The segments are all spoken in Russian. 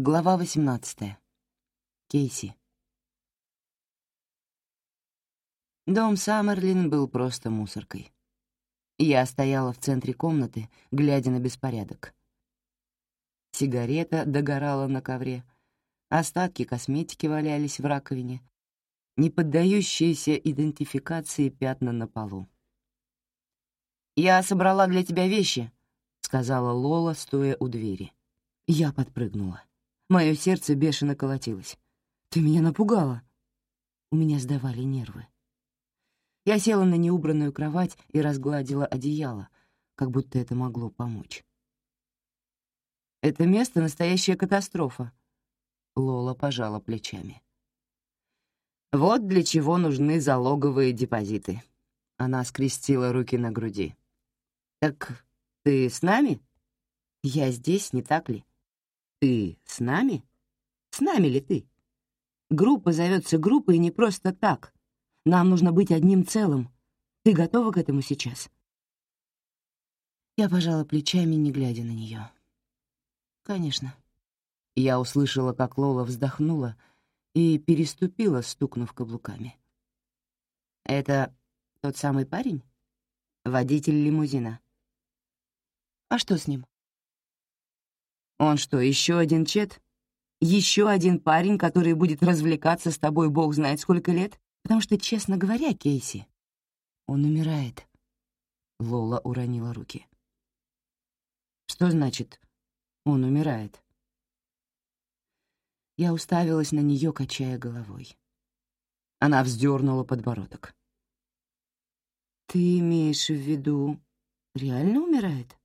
Глава 18. Кейси. Дом Саммерлин был просто мусоркой. Я стояла в центре комнаты, глядя на беспорядок. Сигарета догорала на ковре, остатки косметики валялись в раковине, не поддающиеся идентификации пятна на полу. «Я собрала для тебя вещи», — сказала Лола, стоя у двери. Я подпрыгнула. Мое сердце бешено колотилось. «Ты меня напугала!» У меня сдавали нервы. Я села на неубранную кровать и разгладила одеяло, как будто это могло помочь. «Это место — настоящая катастрофа», — Лола пожала плечами. «Вот для чего нужны залоговые депозиты». Она скрестила руки на груди. «Так ты с нами? Я здесь, не так ли?» Ты с нами? С нами ли ты? Группа зовется группой не просто так. Нам нужно быть одним целым. Ты готова к этому сейчас?» Я пожала плечами, не глядя на нее. «Конечно». Я услышала, как Лола вздохнула и переступила, стукнув каблуками. «Это тот самый парень? Водитель лимузина?» «А что с ним?» Он что, еще один Чет? Еще один парень, который будет развлекаться с тобой бог знает сколько лет? Потому что, честно говоря, Кейси, он умирает. Лола уронила руки. Что значит «он умирает»? Я уставилась на нее, качая головой. Она вздернула подбородок. «Ты имеешь в виду, реально умирает?»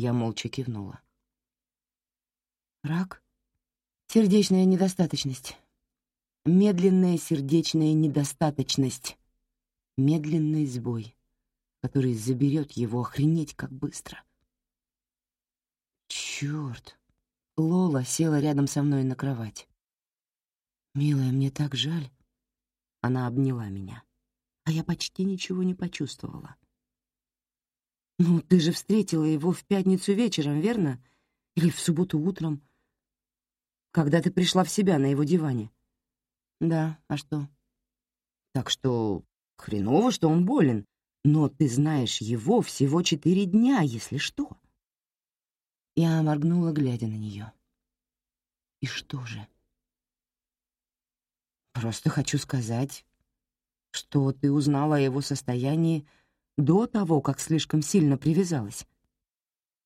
Я молча кивнула. Рак? Сердечная недостаточность. Медленная сердечная недостаточность. Медленный сбой, который заберет его охренеть как быстро. Черт! Лола села рядом со мной на кровать. «Милая, мне так жаль». Она обняла меня, а я почти ничего не почувствовала. «Ну, ты же встретила его в пятницу вечером, верно? Или в субботу утром, когда ты пришла в себя на его диване?» «Да, а что?» «Так что хреново, что он болен, но ты знаешь его всего четыре дня, если что». Я моргнула, глядя на нее. «И что же?» «Просто хочу сказать, что ты узнала о его состоянии до того, как слишком сильно привязалась.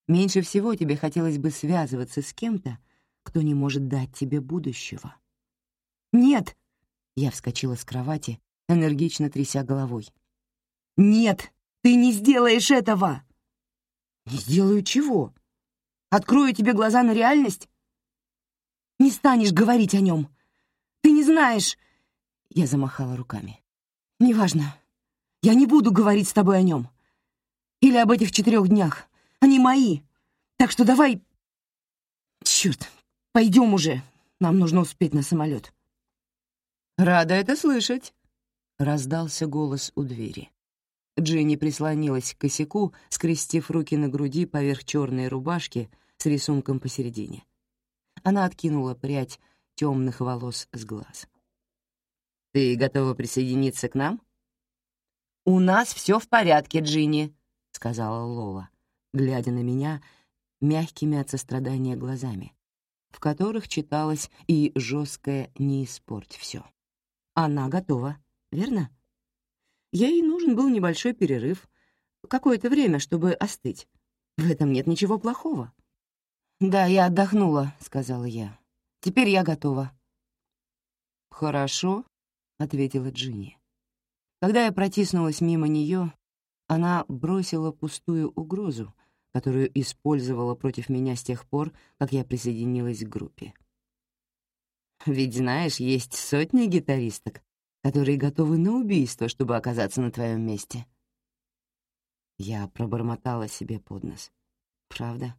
Меньше всего тебе хотелось бы связываться с кем-то, кто не может дать тебе будущего. «Нет!» — я вскочила с кровати, энергично тряся головой. «Нет, ты не сделаешь этого!» «Не сделаю чего? Открою тебе глаза на реальность?» «Не станешь говорить о нем! Ты не знаешь...» Я замахала руками. «Неважно, я не буду говорить с тобой о нем. Или об этих четырех днях. Они мои. Так что давай... Черт, пойдем уже. Нам нужно успеть на самолет. «Рада это слышать», — раздался голос у двери. Джинни прислонилась к косяку, скрестив руки на груди поверх черной рубашки с рисунком посередине. Она откинула прядь темных волос с глаз. «Ты готова присоединиться к нам?» «У нас все в порядке, Джинни», — сказала Лола, глядя на меня мягкими от сострадания глазами, в которых читалось и жесткое «не испорть все». Она готова, верно? Ей нужен был небольшой перерыв, какое-то время, чтобы остыть. В этом нет ничего плохого. «Да, я отдохнула», — сказала я. «Теперь я готова». «Хорошо», — ответила Джинни. Когда я протиснулась мимо нее, она бросила пустую угрозу, которую использовала против меня с тех пор, как я присоединилась к группе. Ведь, знаешь, есть сотни гитаристок, которые готовы на убийство, чтобы оказаться на твоем месте. Я пробормотала себе под нос. Правда?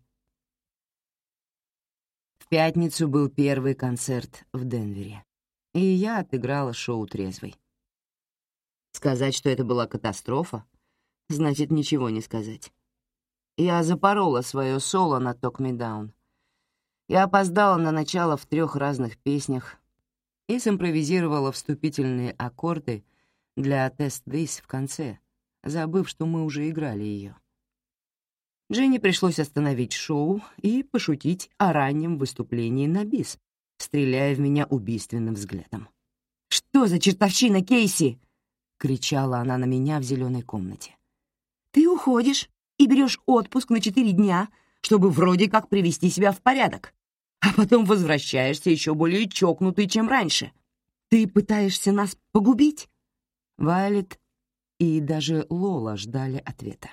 В пятницу был первый концерт в Денвере, и я отыграла шоу трезвой. Сказать, что это была катастрофа, значит ничего не сказать. Я запорола свое соло на «Talk Me Down». Я опоздала на начало в трех разных песнях и симпровизировала вступительные аккорды для «Тест This» в конце, забыв, что мы уже играли ее. Дженни пришлось остановить шоу и пошутить о раннем выступлении на бис, стреляя в меня убийственным взглядом. «Что за чертовщина, Кейси?» — кричала она на меня в зеленой комнате. «Ты уходишь и берешь отпуск на четыре дня, чтобы вроде как привести себя в порядок, а потом возвращаешься еще более чокнутый, чем раньше. Ты пытаешься нас погубить?» Вайлет и даже Лола ждали ответа.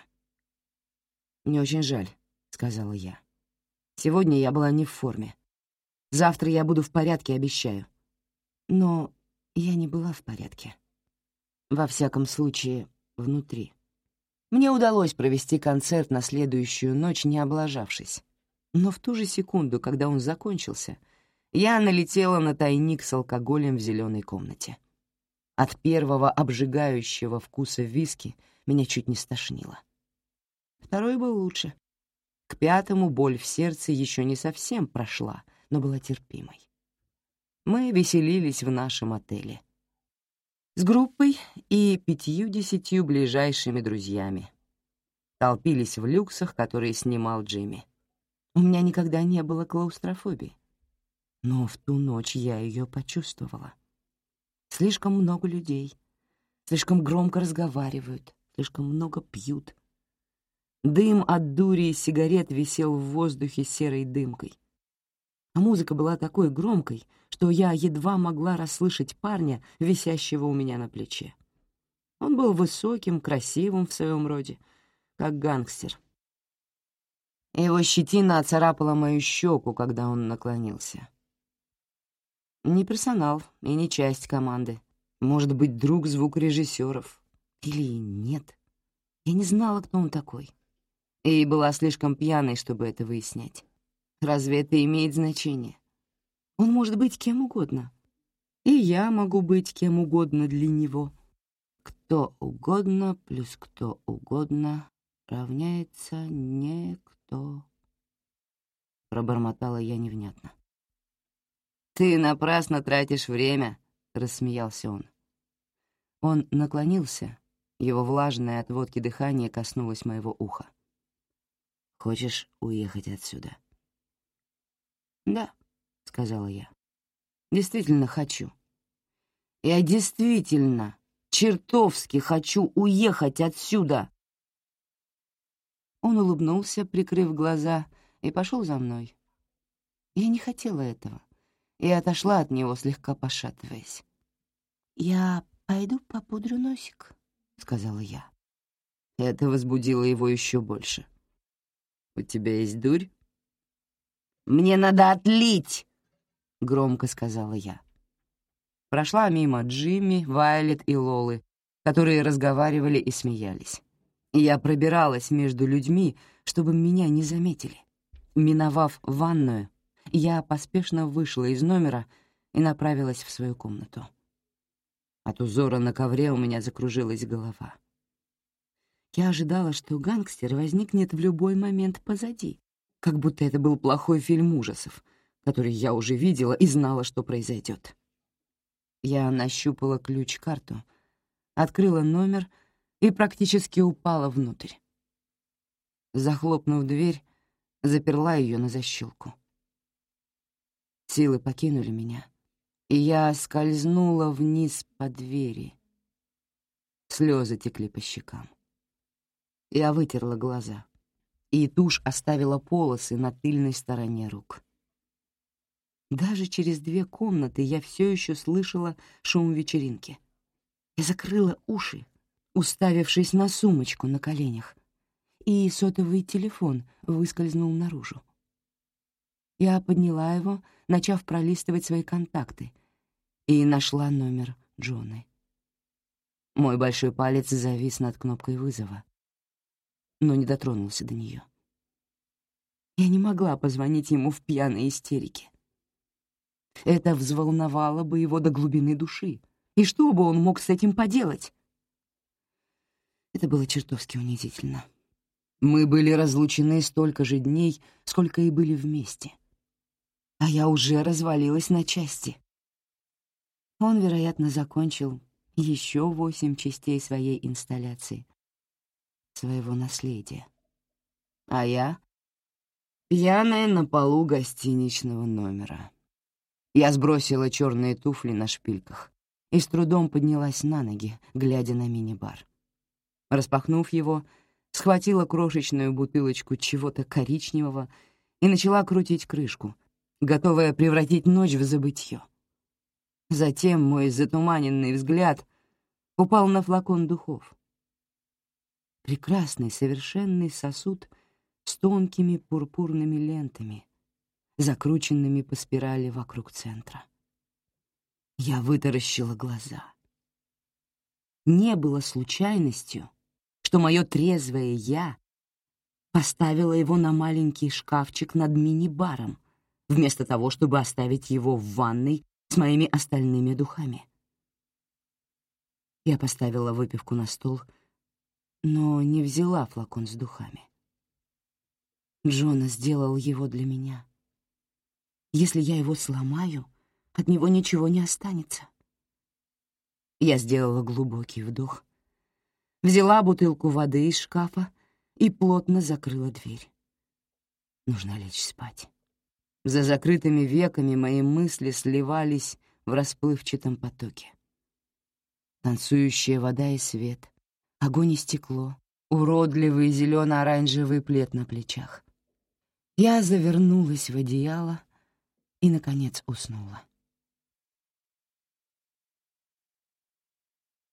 «Мне очень жаль», — сказала я. «Сегодня я была не в форме. Завтра я буду в порядке, обещаю». Но я не была в порядке. Во всяком случае, внутри. Мне удалось провести концерт на следующую ночь, не облажавшись. Но в ту же секунду, когда он закончился, я налетела на тайник с алкоголем в зеленой комнате. От первого обжигающего вкуса виски меня чуть не стошнило. Второй был лучше. К пятому боль в сердце еще не совсем прошла, но была терпимой. Мы веселились в нашем отеле. С группой и пятью-десятью ближайшими друзьями. Толпились в люксах, которые снимал Джимми. У меня никогда не было клаустрофобии. Но в ту ночь я ее почувствовала. Слишком много людей, слишком громко разговаривают, слишком много пьют, Дым от дури и сигарет висел в воздухе серой дымкой. А музыка была такой громкой, что я едва могла расслышать парня, висящего у меня на плече. Он был высоким, красивым в своем роде, как гангстер. Его щетина оцарапала мою щеку, когда он наклонился. Не персонал и не часть команды. Может быть, друг звукорежиссеров. Или нет. Я не знала, кто он такой и была слишком пьяной, чтобы это выяснять. Разве это имеет значение? Он может быть кем угодно. И я могу быть кем угодно для него. Кто угодно плюс кто угодно равняется никто. Пробормотала я невнятно. «Ты напрасно тратишь время», — рассмеялся он. Он наклонился, его влажное от водки дыхание коснулось моего уха. Хочешь уехать отсюда?» «Да», — сказала я. «Действительно хочу. Я действительно, чертовски хочу уехать отсюда!» Он улыбнулся, прикрыв глаза, и пошел за мной. Я не хотела этого и отошла от него, слегка пошатываясь. «Я пойду попудрю носик», — сказала я. Это возбудило его еще больше. «У тебя есть дурь?» «Мне надо отлить!» — громко сказала я. Прошла мимо Джимми, Вайлет и Лолы, которые разговаривали и смеялись. Я пробиралась между людьми, чтобы меня не заметили. Миновав ванную, я поспешно вышла из номера и направилась в свою комнату. От узора на ковре у меня закружилась голова. Я ожидала, что гангстер возникнет в любой момент позади, как будто это был плохой фильм ужасов, который я уже видела и знала, что произойдет. Я нащупала ключ-карту, открыла номер и практически упала внутрь. Захлопнув дверь, заперла ее на защелку. Силы покинули меня, и я скользнула вниз по двери. Слезы текли по щекам. Я вытерла глаза, и тушь оставила полосы на тыльной стороне рук. Даже через две комнаты я все еще слышала шум вечеринки. Я закрыла уши, уставившись на сумочку на коленях, и сотовый телефон выскользнул наружу. Я подняла его, начав пролистывать свои контакты, и нашла номер Джоны. Мой большой палец завис над кнопкой вызова, но не дотронулся до нее. Я не могла позвонить ему в пьяной истерике. Это взволновало бы его до глубины души. И что бы он мог с этим поделать? Это было чертовски унизительно. Мы были разлучены столько же дней, сколько и были вместе. а я уже развалилась на части. Он, вероятно, закончил еще восемь частей своей инсталляции, своего наследия. А я — пьяная на полу гостиничного номера. Я сбросила черные туфли на шпильках и с трудом поднялась на ноги, глядя на мини-бар. Распахнув его, схватила крошечную бутылочку чего-то коричневого и начала крутить крышку, готовая превратить ночь в забытье. Затем мой затуманенный взгляд упал на флакон духов. Прекрасный, совершенный сосуд с тонкими пурпурными лентами, закрученными по спирали вокруг центра. Я вытаращила глаза. Не было случайностью, что мое трезвое «я» поставило его на маленький шкафчик над мини-баром, вместо того, чтобы оставить его в ванной с моими остальными духами. Я поставила выпивку на стол, но не взяла флакон с духами. Джона сделал его для меня. Если я его сломаю, от него ничего не останется. Я сделала глубокий вдох, взяла бутылку воды из шкафа и плотно закрыла дверь. Нужно лечь спать. За закрытыми веками мои мысли сливались в расплывчатом потоке. Танцующая вода и свет, огонь и стекло, уродливый зелено-оранжевый плед на плечах. Я завернулась в одеяло и, наконец, уснула.